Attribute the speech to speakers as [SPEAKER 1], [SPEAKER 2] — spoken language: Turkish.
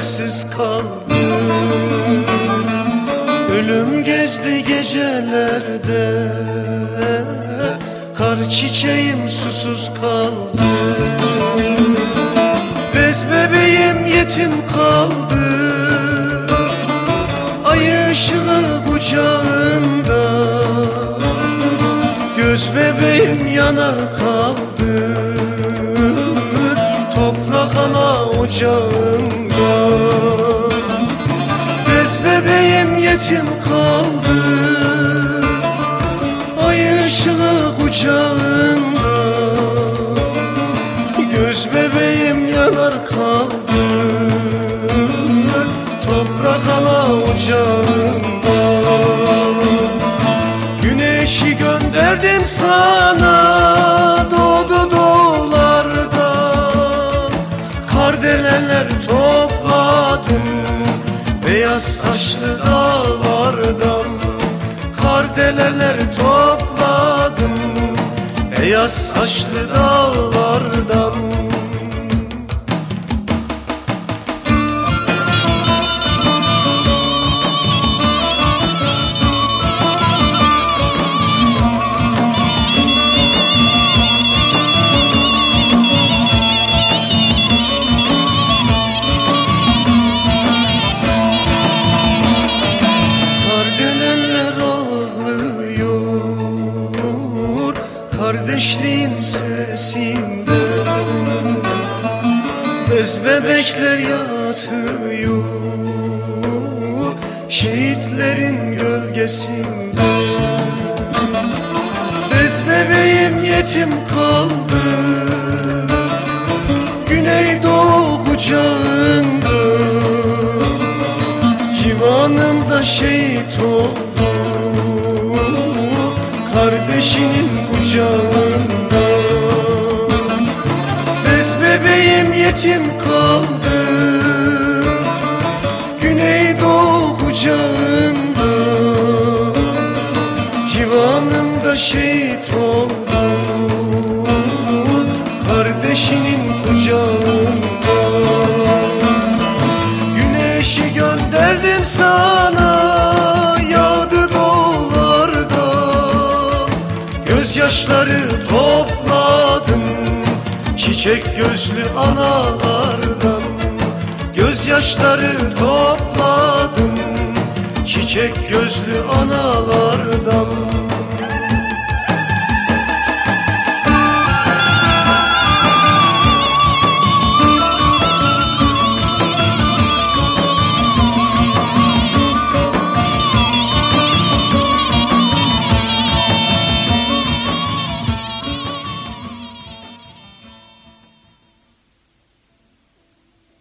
[SPEAKER 1] çaresiz kaldım Ölüm gezdi gecelerde. Kar çiçeğim susuz kaldı. Bez bebeğim yetim kaldı. Ay ışığı kucağında Göz bebeğim yanar kaldı Ocağında Bez bebeğim yetim kaldı. Ay ışığı kucağında Göz bebeğim yanar kaldı. Toprak ana ocağında Güneşi gönderdim sana Kardeleler topladım Beyaz saçlı dağlardan. Kardeleler topladım Beyaz saçlı dağlardan Kardeşliğin sesinde Bez bebekler yatıyor Şehitlerin gölgesinde Bez bebeğim yetim kaldı Güneydoğu kucağında. Civanımda şehit oldu Kardeşinin kucağında. Bez bebeğim yetim kaldı. Güneydoğu kucağında. Civanımda şehit oldu Kardeşinin kucağında Gözyaşları topladım Çiçek gözlü analardan. Gözyaşları topladım Çiçek gözlü analardan